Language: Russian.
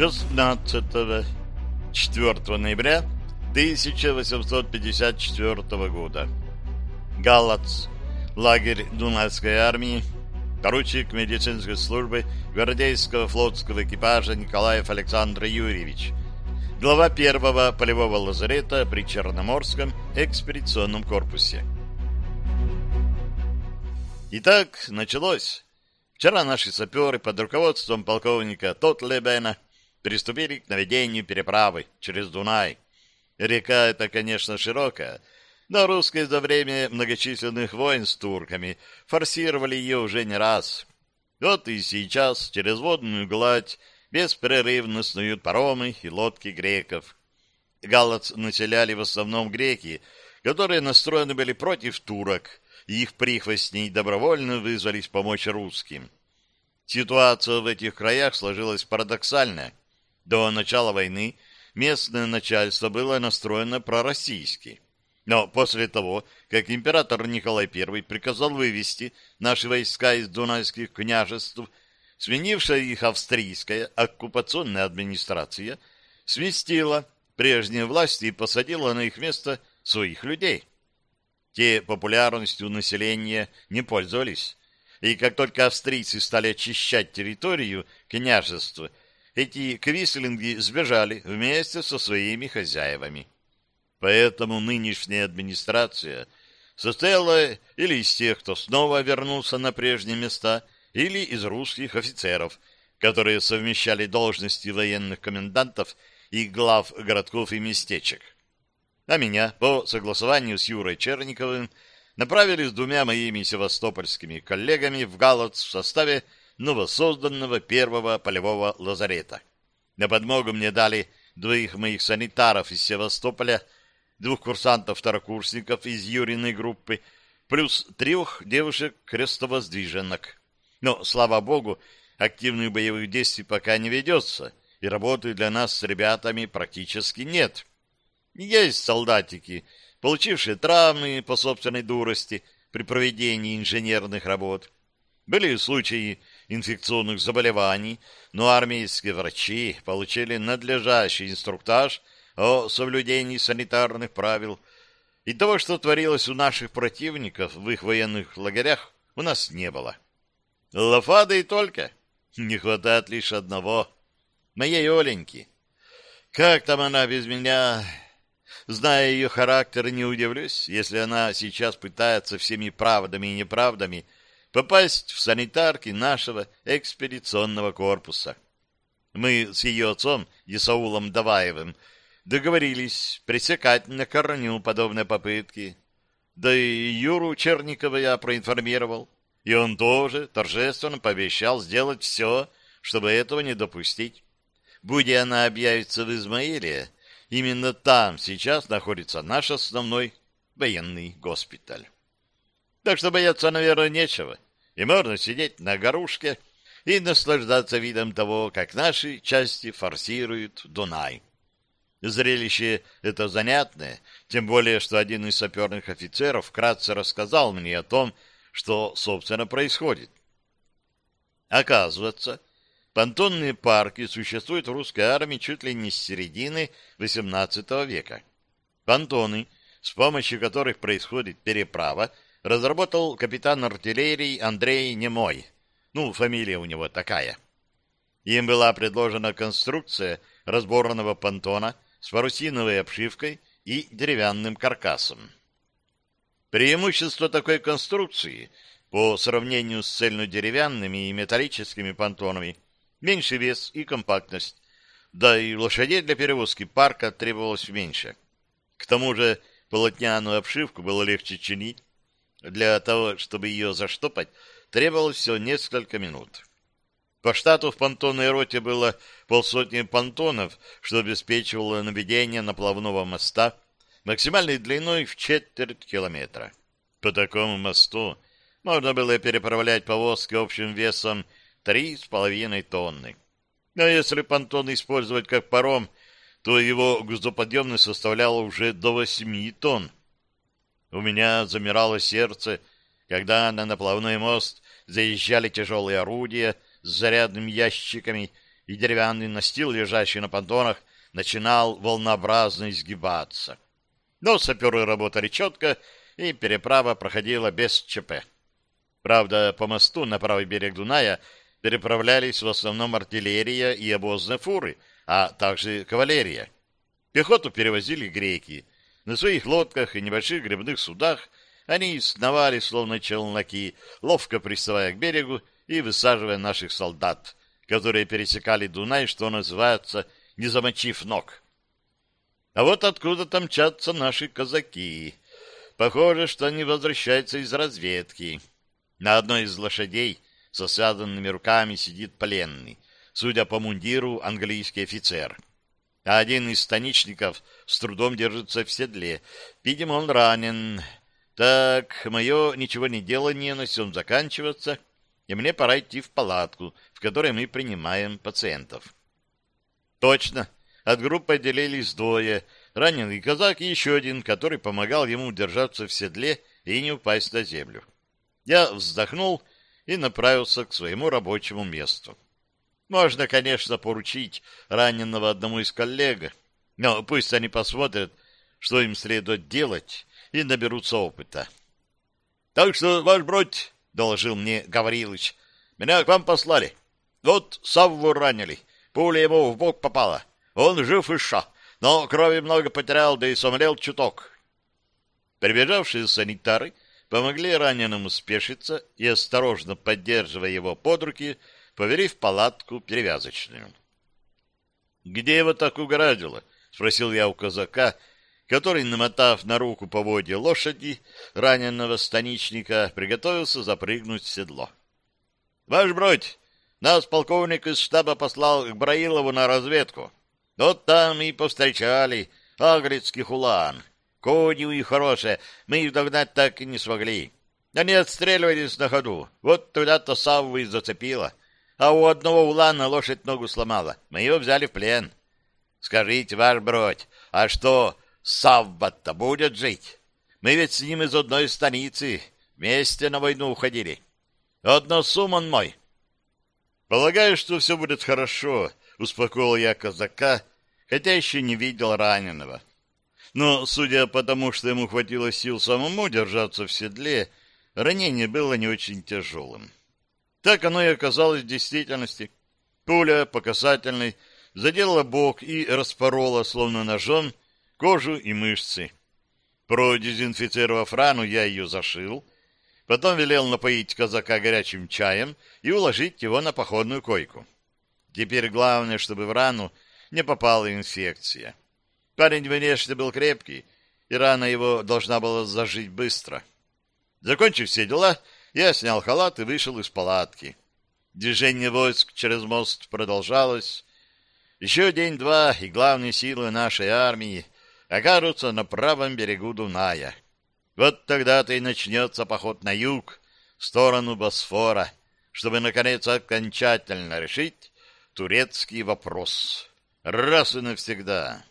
16 4 ноября 1854 года. Галац. Лагерь Дунайской армии. Поручик медицинской службы гвардейского флотского экипажа Николаев Александр Юрьевич. Глава первого полевого лазарета при Черноморском экспедиционном корпусе. Итак, началось. Вчера наши саперы под руководством полковника Тотлебена приступили к наведению переправы через Дунай. Река эта, конечно, широкая, но русские за время многочисленных войн с турками форсировали ее уже не раз. Вот и сейчас через водную гладь беспрерывно снуют паромы и лодки греков. Галац населяли в основном греки, которые настроены были против турок, и их прихвостней добровольно вызвались помочь русским. Ситуация в этих краях сложилась парадоксальная. До начала войны местное начальство было настроено пророссийски. Но после того, как император Николай I приказал вывести наши войска из дунайских княжеств, сменившая их австрийская оккупационная администрация сместила прежние власти и посадила на их место своих людей. Те популярностью населения не пользовались, и как только австрийцы стали очищать территорию княжества, эти квислинги сбежали вместе со своими хозяевами. Поэтому нынешняя администрация состояла или из тех, кто снова вернулся на прежние места, или из русских офицеров, которые совмещали должности военных комендантов и глав городков и местечек. А меня, по согласованию с Юрой Черниковым, направили с двумя моими севастопольскими коллегами в Галац в составе новосозданного первого полевого лазарета. На подмогу мне дали двоих моих санитаров из Севастополя, двух курсантов-второкурсников из Юриной группы, плюс трех девушек-крестовоздвиженок. Но, слава богу, активных боевых действий пока не ведется, и работы для нас с ребятами практически нет. Есть солдатики, получившие травмы по собственной дурости при проведении инженерных работ. Были случаи инфекционных заболеваний, но армейские врачи получили надлежащий инструктаж о соблюдении санитарных правил. И того, что творилось у наших противников в их военных лагерях, у нас не было. Лафада и только. Не хватает лишь одного. Моей Оленьки. Как там она без меня... Зная ее характер, не удивлюсь, если она сейчас пытается всеми правдами и неправдами попасть в санитарки нашего экспедиционного корпуса. Мы с ее отцом, Исаулом Даваевым, договорились пресекать на корню подобные попытки. Да и Юру Черникова я проинформировал, и он тоже торжественно пообещал сделать все, чтобы этого не допустить. Будь она объявится в Измаиле, Именно там сейчас находится наш основной военный госпиталь. Так что бояться, наверное, нечего. И можно сидеть на горушке и наслаждаться видом того, как наши части форсируют Дунай. Зрелище это занятное, тем более, что один из саперных офицеров вкратце рассказал мне о том, что, собственно, происходит. Оказывается, Понтонные парки существуют в русской армии чуть ли не с середины XVIII века. Понтоны, с помощью которых происходит переправа, разработал капитан артиллерии Андрей Немой. Ну, фамилия у него такая. Им была предложена конструкция разборного понтона с парусиновой обшивкой и деревянным каркасом. Преимущество такой конструкции по сравнению с цельнодеревянными и металлическими понтонами – меньший вес и компактность, да и лошадей для перевозки парка требовалось меньше. К тому же полотняную обшивку было легче чинить. Для того, чтобы ее заштопать, требовалось всего несколько минут. По штату в понтонной роте было полсотни понтонов, что обеспечивало наведение наплавного моста максимальной длиной в четверть километра. По такому мосту можно было переправлять повозки общим весом три с половиной тонны. А если понтон использовать как паром, то его грузоподъемность составляла уже до восьми тонн. У меня замирало сердце, когда на наплавной мост заезжали тяжелые орудия с зарядными ящиками и деревянный настил, лежащий на понтонах, начинал волнообразно изгибаться. Но саперы работали четко, и переправа проходила без ЧП. Правда, по мосту на правый берег Дуная переправлялись в основном артиллерия и обозные фуры, а также кавалерия. Пехоту перевозили греки. На своих лодках и небольших гребных судах они сновали, словно челноки, ловко приставая к берегу и высаживая наших солдат, которые пересекали Дунай, что называется, не замочив ног. А вот откуда там мчатся наши казаки. Похоже, что они возвращаются из разведки. На одной из лошадей со связанными руками сидит пленный, судя по мундиру, английский офицер. А один из станичников с трудом держится в седле. Видимо, он ранен. Так, мое ничего не делание на всем заканчивается — и мне пора идти в палатку, в которой мы принимаем пациентов. Точно, от группы отделились двое, раненый казак и еще один, который помогал ему держаться в седле и не упасть на землю. Я вздохнул и направился к своему рабочему месту. Можно, конечно, поручить раненого одному из коллег, но пусть они посмотрят, что им следует делать, и наберутся опыта. — Так что, ваш бродь, — доложил мне Гаврилыч. — Меня к вам послали. Вот Савву ранили. Пуля ему в бок попала. Он жив и ша, но крови много потерял, да и сомлел чуток. Прибежавшие санитары помогли раненому спешиться и, осторожно поддерживая его под руки, повели в палатку перевязочную. — Где его так угораздило? — спросил я у казака, который, намотав на руку поводья лошади раненого станичника, приготовился запрыгнуть в седло. — Ваш бродь, нас полковник из штаба послал к Браилову на разведку. Вот там и повстречали агрецких улан. Кони у них хорошие, мы их догнать так и не смогли. Они отстреливались на ходу. Вот туда-то Савву и зацепило. А у одного улана лошадь ногу сломала. Мы его взяли в плен. Скажите, ваш бродь, а что, Савва-то будет жить. Мы ведь с ним из одной станицы вместе на войну уходили. Одно суман мой. Полагаю, что все будет хорошо, успокоил я казака, хотя еще не видел раненого. Но, судя по тому, что ему хватило сил самому держаться в седле, ранение было не очень тяжелым. Так оно и оказалось в действительности. Пуля по касательной задела бок и распорола, словно ножом, кожу и мышцы. Продезинфицировав рану, я ее зашил, потом велел напоить казака горячим чаем и уложить его на походную койку. Теперь главное, чтобы в рану не попала инфекция. Парень внешне был крепкий, и рана его должна была зажить быстро. Закончив все дела, я снял халат и вышел из палатки. Движение войск через мост продолжалось. Еще день-два, и главные силы нашей армии окажутся на правом берегу Дуная. Вот тогда-то и начнется поход на юг, в сторону Босфора, чтобы, наконец, окончательно решить турецкий вопрос. Раз и навсегда.